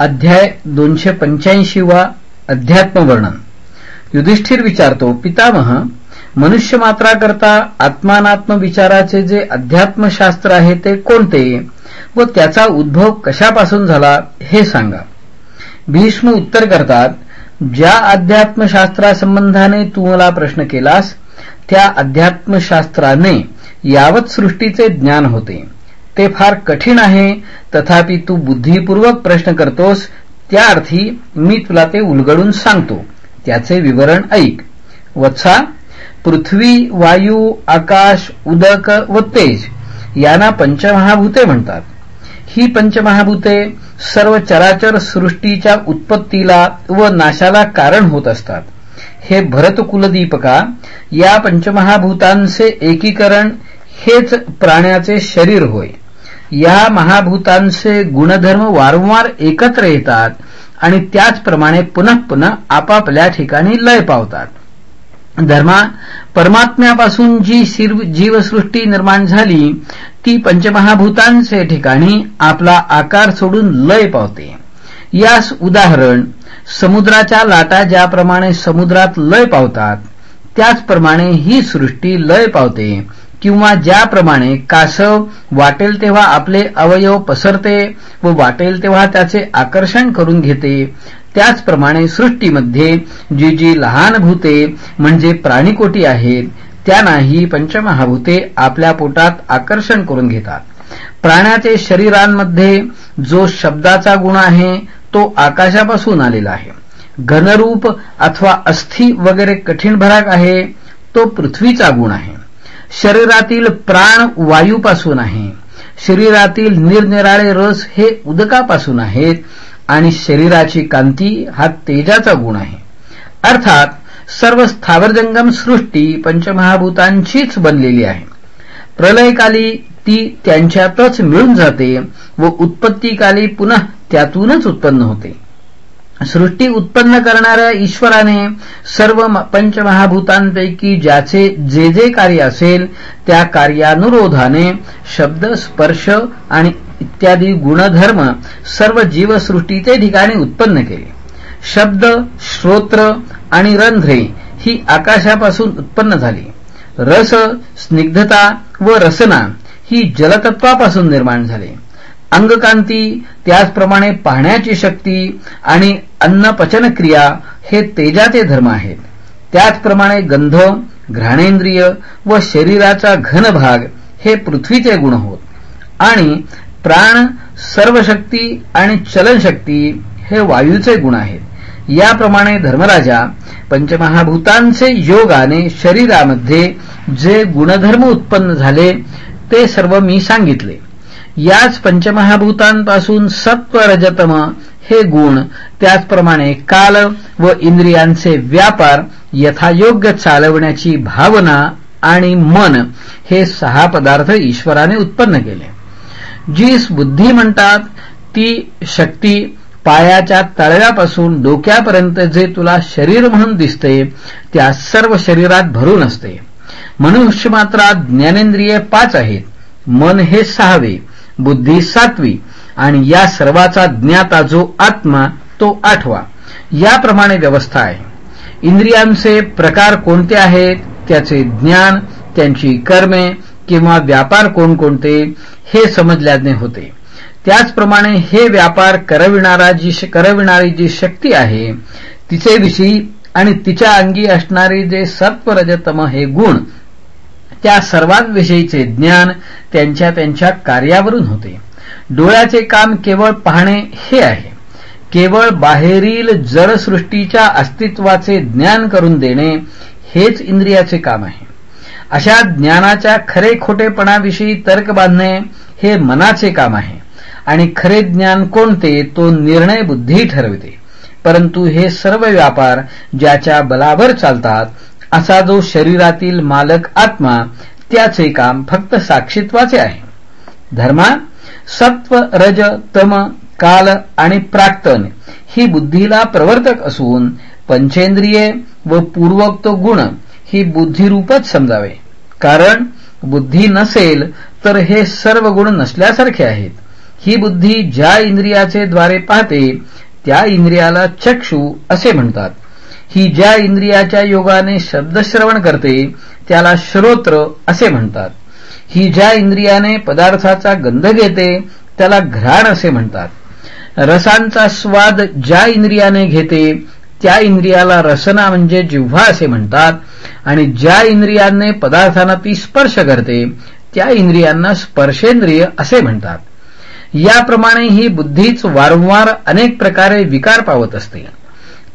अध्याय दोनशे पंच्याऐंशी वा अध्यात्मवर्णन. युधिष्ठिर विचारतो पितामह मनुष्य मात्राकरता आत्मानात्म विचाराचे जे अध्यात्मशास्त्र आहे ते कोणते? व त्याचा उद्भव कशापासून झाला हे सांगा. भीष्म उत्तर करतात ज्या अध्यात्मशास्त्रासंबंधाने तू मला प्रश्न केलास त्या अध्यात्मशास्त्राने यावत सृष्टीचे ज्ञान होते. ते फार कठीण आहे. तथापि तू बुद्धिपूर्वक प्रश्न करतोस त्या अर्थी मी तुला ते उलगडून सांगतो. त्याचे विवरण ऐक. वत्सा पृथ्वी वायू आकाश उदक व तेज यांना पंचमहाभूते म्हणतात. ही पंचमहाभूते सर्व चराचर सृष्टीच्या उत्पत्तीला व नाशाला कारण होत असतात. हे भरतकुलदीपका या पंचमहाभूतांचे एकीकरण हेच प्राण्याचे शरीर होय. या महाभूतांचे गुणधर्म वारंवार एकत्र येतात आणि त्याचप्रमाणे पुन्हा पुन्हा आपापल्या ठिकाणी लय पावतात. धर्मा परमात्म्यापासून जी जीवसृष्टी निर्माण झाली ती पंचमहाभूतांचे ठिकाणी आपला आकार सोडून लय पावते. यास उदाहरण समुद्राच्या लाटा ज्याप्रमाणे समुद्रात लय पावतात त्याचप्रमाणे ही सृष्टी लय पावते. किंवा ज्याप्रमाणे कासव वाटेल तेव्हा आपले अवयव पसरते व वाटेल तेव्हा त्याचे आकर्षण करून घेते. त्याचप्रमाणे सृष्टीमध्ये जी जी लहान भूते म्हणजे प्राणीकोटी आहेत त्यांनाही पंचमहाभूते आपल्या पोटात आकर्षण करून घेतात. प्राण्याचे शरीरांमध्ये जो शब्दाचा गुण आहे तो आकाशापासून आलेला आहे. घनरूप अथवा अस्थि वगैरे कठीण भराक आहे तो पृथ्वीचा गुण आहे. शरीरातील प्राण वायूपासून आहे. शरीरातील निरनिराळे रस हे उदकापासून आहेत आणि शरीराची कांती हा तेजाचा गुण आहे. अर्थात सर्व स्थावरजंगम सृष्टी पंचमहाभूतांचीच बनलेली आहे. प्रलयकाली ती त्यांच्यातच मिळून जाते व उत्पत्तीकाली पुन्हा त्यातूनच उत्पन्न होते. सृष्टी उत्पन्न करणाऱ्या ईश्वराने सर्व पंचमहाभूतांपैकी ज्याचे जे जे कार्य असेल त्या कार्यानुरोधाने शब्द स्पर्श आणि इत्यादी गुणधर्म सर्व जीवसृष्टीचे ठिकाणी उत्पन्न केले. शब्द श्रोत्र आणि रंध्रे ही आकाशापासून उत्पन्न झाली. रस स्निग्धता व रसना ही जलतत्वापासून निर्माण झाली. अंगकांती त्याचप्रमाणे पाहण्याची शक्ती आणि अन्नपचनक्रिया हे तेजाचे धर्म आहेत. त्याचप्रमाणे गंध घ्राणेंद्रिय व शरीराचा घन भाग हे पृथ्वीचे गुण होत. आणि प्राण सर्वशक्ती आणि चलनशक्ती हे वायूचे गुण आहेत. याप्रमाणे धर्मराजा पंचमहाभूतांचे योगाने शरीरामध्ये जे गुणधर्म उत्पन्न झाले ते सर्व मी सांगितले. याच पंचमहाभूतांपासून सत्व रजतम हे गुण त्याचप्रमाणे काल व इंद्रियांचे व्यापार यथायोग्य चालवण्याची भावना आणि मन हे सहा पदार्थ ईश्वराने उत्पन्न केले. जीस बुद्धी म्हणतात ती शक्ती पायाच्या तळव्यापासून डोक्यापर्यंत जे तुला शरीर म्हणून दिसते त्या सर्व शरीरात भरून असते. मनुष्य मात्रात ज्ञानेंद्रिय पाच आहेत. मन हे सहावे. बुद्धी सातवी आणि या सर्वाचा ज्ञाता जो आत्मा तो आठवा. याप्रमाणे व्यवस्था आहे. इंद्रियांचे प्रकार कोणते आहेत? त्याचे ज्ञान त्यांची कर्मे किंवा व्यापार कोणकोणते? हे समजल्याने होते. त्याचप्रमाणे हे व्यापार करविणारा जी करविणारी जी शक्ती आहे तिचे विषयी आणि तिच्या अंगी असणारे जे सत्वरजतम हे गुण त्या सर्वांविषयीचे ज्ञान त्यांच्या त्यांच्या कार्यावरून होते. डोळ्याचे काम केवळ पाहणे हे आहे. केवळ बाहेरील जरसृष्टीच्या अस्तित्वाचे ज्ञान करून देणे हेच इंद्रियाचे काम आहे. अशा ज्ञानाच्या खरे खोटेपणाविषयी तर्क बांधणे हे मनाचे काम आहे. आणि खरे ज्ञान कोणते तो निर्णय बुद्धी ठरविते. परंतु हे सर्व व्यापार ज्याच्या बलावर चालतात असा जो शरीरातील मालक आत्मा त्याचे काम फक्त साक्षीत्वाचे आहे. धर्मा सत्व रज तम काल आणि प्राक्तन ही बुद्धीला प्रवर्तक असून पंचेंद्रिये व पूर्वोक्त गुण ही बुद्धिरूपच समजावे. कारण बुद्धी नसेल तर हे सर्व गुण नसल्यासारखे आहेत. ही बुद्धी ज्या इंद्रियाचे द्वारे पाहते त्या इंद्रियाला चक्षु असे म्हणतात. ही ज्या इंद्रियाच्या योगाने शब्दश्रवण करते त्याला श्रोत्र असे म्हणतात. ही ज्या इंद्रियाने पदार्थाचा गंध घेते त्याला घ्राण असे म्हणतात. रसांचा स्वाद ज्या इंद्रियाने घेते त्या इंद्रियाला रसना म्हणजे जिव्हा असे म्हणतात आणि ज्या इंद्रियांनी पदार्थांना ती स्पर्श करते त्या इंद्रियांना स्पर्शेंद्रिय असे म्हणतात. याप्रमाणे ही बुद्धीच वारंवार अनेक प्रकारे विकार पावत असते.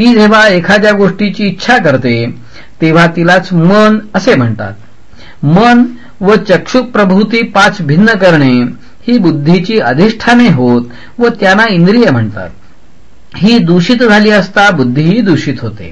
ती जेव्हा एखाद्या गोष्टीची इच्छा करते तेव्हा तिलाच मन असे म्हणतात. मन व चक्षु प्रभूती पाच भिन्न करणे ही बुद्धीची अधिष्ठाने होत व त्यांना इंद्रिय म्हणतात. ही दूषित झाली असता बुद्धीही दूषित होते.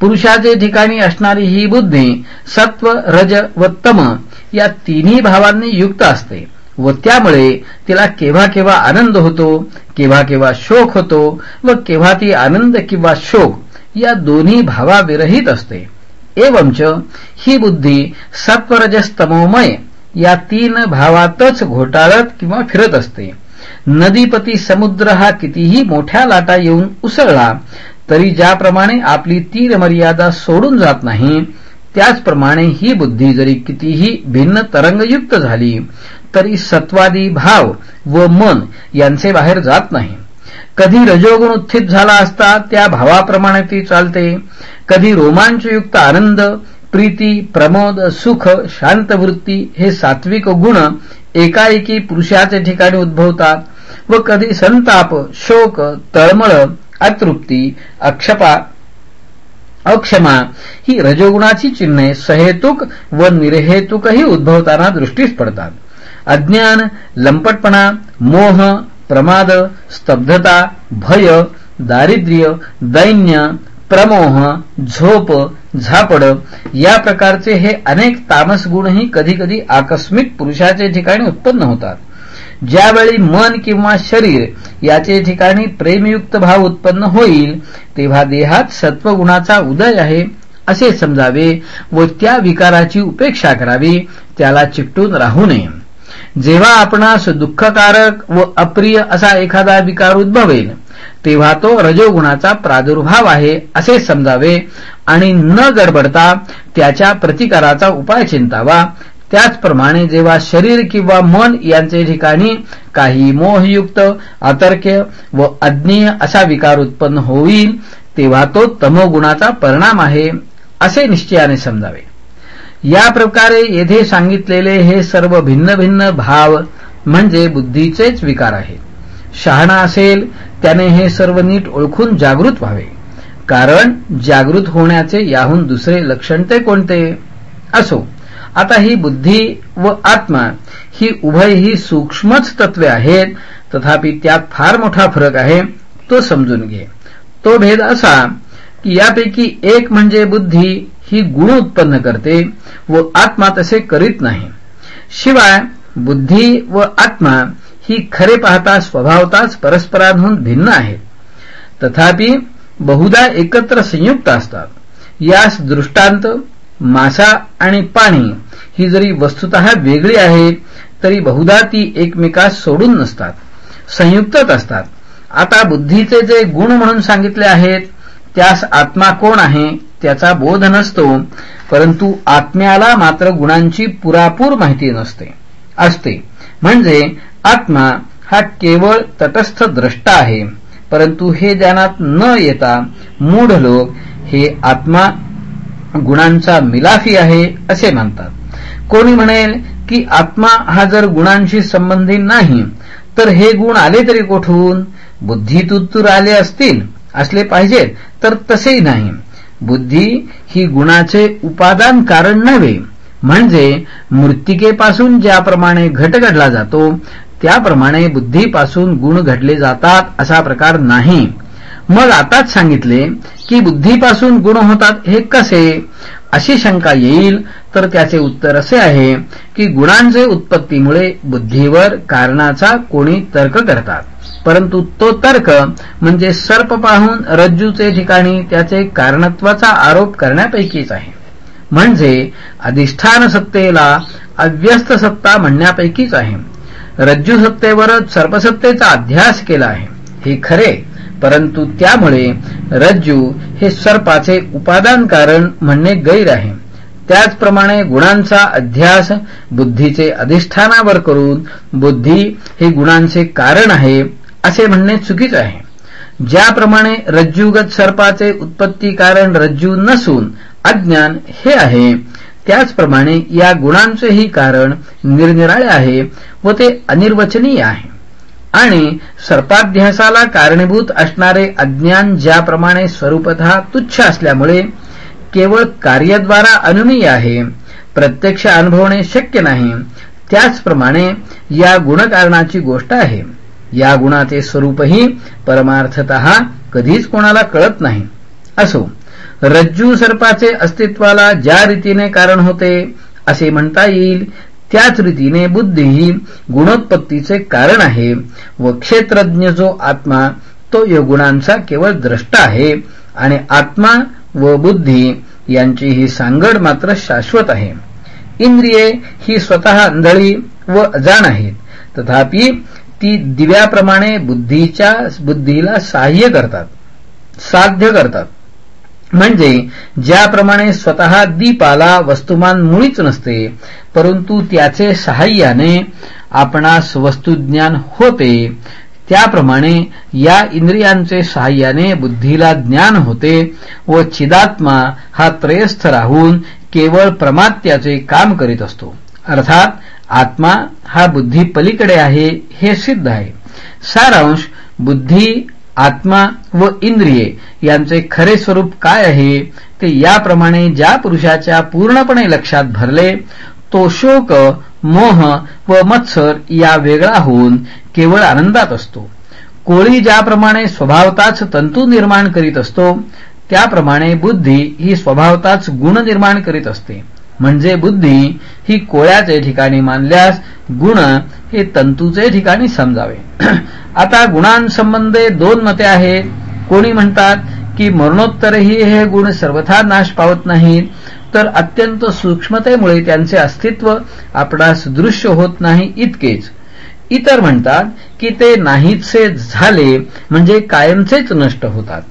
पुरुषाचे ठिकाणी असणारी ही बुद्धी सत्व रज व तम या तिन्ही भावांनी युक्त असते. व त्यामुळे तिला केव्हा केव्हा आनंद होतो केव्हा केव्हा शोक होतो व केव्हा ती आनंद किंवा शोक या दोन्ही भावाविरहित असते. एवंच ही बुद्धी सत्वरजस्तमोमय या तीन भावातच घोटाळत किंवा फिरत असते. नदीपती समुद्र हा कितीही मोठ्या लाटा येऊन उसळला तरी ज्याप्रमाणे आपली तीर मर्यादा सोडून जात नाही त्याचप्रमाणे ही बुद्धी जरी कितीही भिन्न तरंगयुक्त झाली तरी सत्वादी भाव व मन यांचे बाहेर जात नाही. कधी रजोगुण उत्थित झाला असता त्या भावाप्रमाणे ती चालते. कधी रोमांचयुक्त आनंद प्रीती प्रमोद सुख शांतवृत्ती हे सात्विक गुण एकाएकी पुरुषाचे ठिकाणी उद्भवतात व कधी संताप शोक तळमळ अतृप्ती अक्षपा अक्षमा ही रजोगुणाची चिन्हे सहेतुक व निर्हेतुकही उद्भवताना दृष्टीस पडतात. अज्ञान लंपटपणा मोह प्रमाद स्तब्धता भय दारिद्र्य दैन्य प्रमोह झोप झापड या प्रकारचे हे अनेक तामस गुणही कधीकधी आकस्मिक पुरुषाचे ठिकाणी उत्पन्न होतात. ज्यावेळी मन किंवा शरीर याचे ठिकाणी प्रेमयुक्त भाव उत्पन्न होईल तेव्हा देहात सत्वगुणाचा उदय आहे असे समजावे व त्या विकाराची उपेक्षा करावी त्याला चिकटून राहू नये. जेव्हा आपणास दुःखकारक व अप्रिय असा एखादा विकार उद्भवेल तेव्हा तो रजोगुणाचा प्रादुर्भाव आहे असे समजावे आणि न गडबडता त्याच्या प्रतिकाराचा उपाय चिंतावा. त्याचप्रमाणे जेव्हा शरीर किंवा मन यांचे ठिकाणी काही मोहयुक्त अतर्क्य व अज्ञेय असा विकार उत्पन्न होईल तेव्हा तो तमोगुणाचा परिणाम आहे असे निश्चयाने समजावे. या प्रकारे येथे सांगितलेले हे सर्व भिन्न भिन्न भाव म्हणजे बुद्धीचेच विकार आहेत. शहाणा असेल त्याने हे सर्व नीट ओळखून जागृत व्हावे. कारण जागृत होण्याचे याहून दुसरे लक्षण ते कोणते? असो आता ही बुद्धी व आत्मा ही उभय ही सूक्ष्मच तत्वे आहेत तथापि त्यात फार मोठा फरक आहे तो समजून घे. तो भेद असा की यापैकी एक म्हणजे बुद्धी ही गुण उत्पन्न करते व आत्मा तसे करीत नाही. शिवाय बुद्धी व आत्मा ही खरे पाहता स्वभावताच परस्परांहून भिन्न आहेत. तथापि बहुधा एकत्र संयुक्त असतात. यास दृष्टांत मासा आणि पाणी ही जरी वस्तुत वेगळी आहे तरी बहुधा ती एकमेकास सोडून नसतात. संयुक्तच असतात. आता बुद्धीचे जे गुण म्हणून सांगितले आहेत त्यास आत्मा कोण आहे? त्याचा बोध नसतो परंतु आत्म्याला मात्र गुणांची पुरापूर माहिती नसते असते. म्हणजे आत्मा हा केवळ तटस्थ द्रष्टा आहे परंतु हे ज्ञानात न येता मूढ लोक हे आत्मा गुणांचा मिलाफी आहे असे मानतात. कोणी म्हणेल की आत्मा हा जर गुणांशी संबंधित नाही तर हे गुण आले तरी कोठून? बुद्धीतून आले असतील असले पाहिजेत तर तसेही नाही. बुद्धी ही गुणाचे उपादान कारण नव्हे. म्हणजे मृत्तिकेपासून ज्याप्रमाणे घट घडला जातो त्याप्रमाणे बुद्धीपासून गुण घडले जातात असा प्रकार नाही. मग आताच सांगितले की बुद्धीपासून गुण होतात हे कसे? अशी शंका येईल तर त्याचे उत्तर असे आहे की गुणांचे उत्पत्तीमुळे बुद्धीवर कारणाचा कोणी तर्क करतात. परंतु तो तर्क म्हणजे सर्प पाहून रज्जूचे ठिकाणी त्याचे कारणत्वाचा आरोप करण्यापैकीच आहे. म्हणजे अधिष्ठान सत्तेला अव्यस्त सत्ता म्हणण्यापैकीच आहे. रज्जू सत्तेवरच सर्पसत्तेचा अध्यास केला आहे. हे खरे परंतु त्यामुळे रज्जू हे सर्पाचे उपादान कारण म्हणणे गैर आहे. त्याचप्रमाणे गुणांचा अध्यास बुद्धीचे अधिष्ठानावर करून बुद्धी हे गुणांचे कारण आहे असे म्हणणे चुकीच आहे. ज्याप्रमाणे रज्जूगत सर्पाचे उत्पत्ती कारण रज्जू नसून अज्ञान हे आहे त्याचप्रमाणे या गुणांचेही कारण निरनिराळे आहे व ते अनिर्वचनीय आहे. आणि सर्पाध्यासाला कारणीभूत असणारे अज्ञान ज्याप्रमाणे स्वरूपत तुच्छ असल्यामुळे केवळ कार्यद्वारा अनुमीय आहे प्रत्यक्ष अनुभवणे शक्य नाही त्याचप्रमाणे या गुणकारणाची गोष्ट आहे. या गुणाचे स्वरूपही परमार्थत कधीच कोणाला कळत नाही. असो रज्जू सर्पाचे अस्तित्वाला ज्या रीतीने कारण होते असे म्हणता येईल त्याच रीतीने बुद्धी ही गुणोत्पत्तीचे कारण आहे व क्षेत्रज्ञ जो आत्मा तो योगुणांचा केवळ द्रष्टा आहे आणि आत्मा व बुद्धी यांची ही सांगड मात्र शाश्वत आहे. इंद्रिये ही स्वतः अंधळी व अजाण आहेत तथापि ती दिव्याप्रमाणे बुद्धीच्या बुद्धीला सहाय्य करतात साध्य करतात. म्हणजे ज्याप्रमाणे स्वतः दीपाला वस्तुमान मुळीच नसते परंतु त्याचे सहाय्याने आपणास वस्तुज्ञान होते त्याप्रमाणे या इंद्रियांचे सहाय्याने बुद्धीला ज्ञान होते व चिदात्मा हा त्रयस्थ राहून केवळ प्रमात्याचे काम करीत असतो. अर्थात आत्मा हा बुद्धी पलीकडे आहे हे सिद्ध आहे. सारांश बुद्धी आत्मा व इंद्रिये यांचे खरे स्वरूप काय आहे ते याप्रमाणे ज्या पुरुषाच्या पूर्णपणे लक्षात भरले तो शोक मोह व मत्सर या वेगळा होऊन केवळ आनंदात असतो. कोळी ज्याप्रमाणे स्वभावताच तंतू निर्माण करीत असतो त्याप्रमाणे बुद्धी ही स्वभावताच गुण निर्माण करीत असते. म्हणजे बुद्धी ही कोळ्याचे ठिकाणी मानल्यास गुण हे तंतूचे ठिकाणी समजावे. आता गुणांसंबंधे दोन मते आहेत. कोणी म्हणतात की मरणोत्तरही हे गुण सर्वथा नाश पावत नाहीत तर अत्यंत सूक्ष्मतेमुळे त्यांचे अस्तित्व आपणास दृश्य होत नाही इतकेच. इतर म्हणतात की ते नाहीचे झाले म्हणजे कायमचेच नष्ट होतात.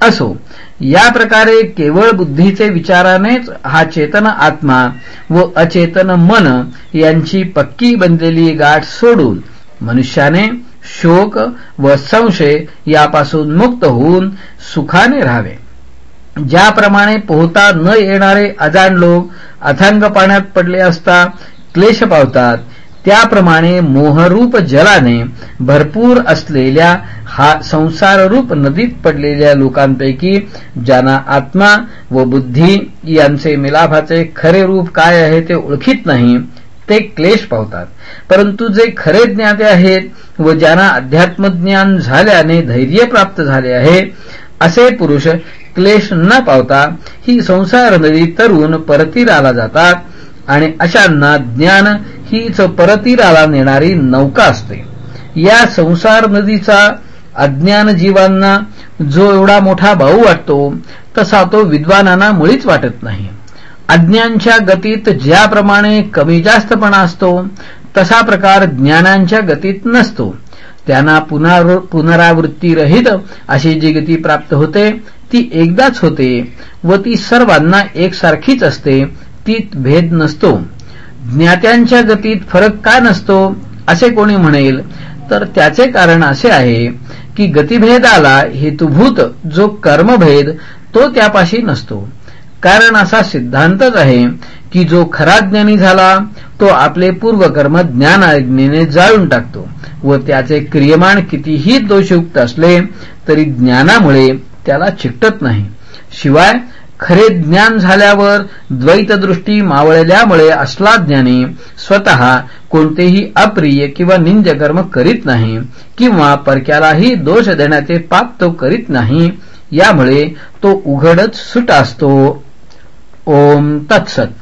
असो या प्रकारे केवळ बुद्धीचे विचारानेच हा चेतन आत्मा व अचेतन मन यांची पक्की बनलेली गाठ सोडून मनुष्याने शोक व संशय यापासून मुक्त होऊन सुखाने राहावे. ज्याप्रमाणे पोहता न येणारे अजाण लोक अथंग पाण्यात पडले असता क्लेश पावतात त्याप्रमाणे मोहरूप जलाने भरपूर असलेल्या हा संसाररूप नदीत पडलेल्या लोकांपैकी ज्यांना आत्मा व बुद्धी यांचे मिलाभाचे खरे रूप काय आहे ते ओळखीत नाही ते क्लेश पावतात. परंतु जे खरे ज्ञाते आहेत व ज्यांना अध्यात्मज्ञान झाल्याने धैर्य प्राप्त झाले आहे असे पुरुष क्लेश न पावता ही संसार नदी तरुण परतीराला जातात आणि अशांना ज्ञान हीच परतीराला नेणारी नौका असते. या संसार नदीचा अज्ञान जीवांना जो एवढा मोठा भाऊ वाटतो तसा तो विद्वानांना मुळीच वाटत नाही. अज्ञांच्या गतीत ज्याप्रमाणे कमी जास्तपणा असतो तसा प्रकार ज्ञानांच्या गतीत नसतो. त्यांना पुनरावृत्तीरहित अशी जी गती प्राप्त होते ती एकदाच होते व ती सर्वांना एकसारखीच असते गतीत भेद नसतो. ज्ञात्यांच्या गतीत फरक का नसतो असे कोणी म्हणेल? तर त्याचे कारण असे आहे की गतिभेदाला हेतुभूत जो कर्मभेद तो त्यापाशी नसतो. कारण असा सिद्धांतच आहे की जो खरा ज्ञानी झाला तो आपले पूर्वकर्म ज्ञानाग्नीने जाळून टाकतो व त्याचे क्रियमान कितीही दोषयुक्त असले तरी ज्ञानामुळे त्याला चिकटत नाही. शिवाय खरे ज्ञान झाल्यावर द्वैतदृष्टी मावळल्यामुळे असला ज्ञानी स्वतः कोणतेही अप्रिय किंवा निंजकर्म करीत नाही किंवा परक्यालाही दोष देण्याचे पाप तो करीत नाही यामुळे तो उघडच सुट असतो. ओम तत्सत.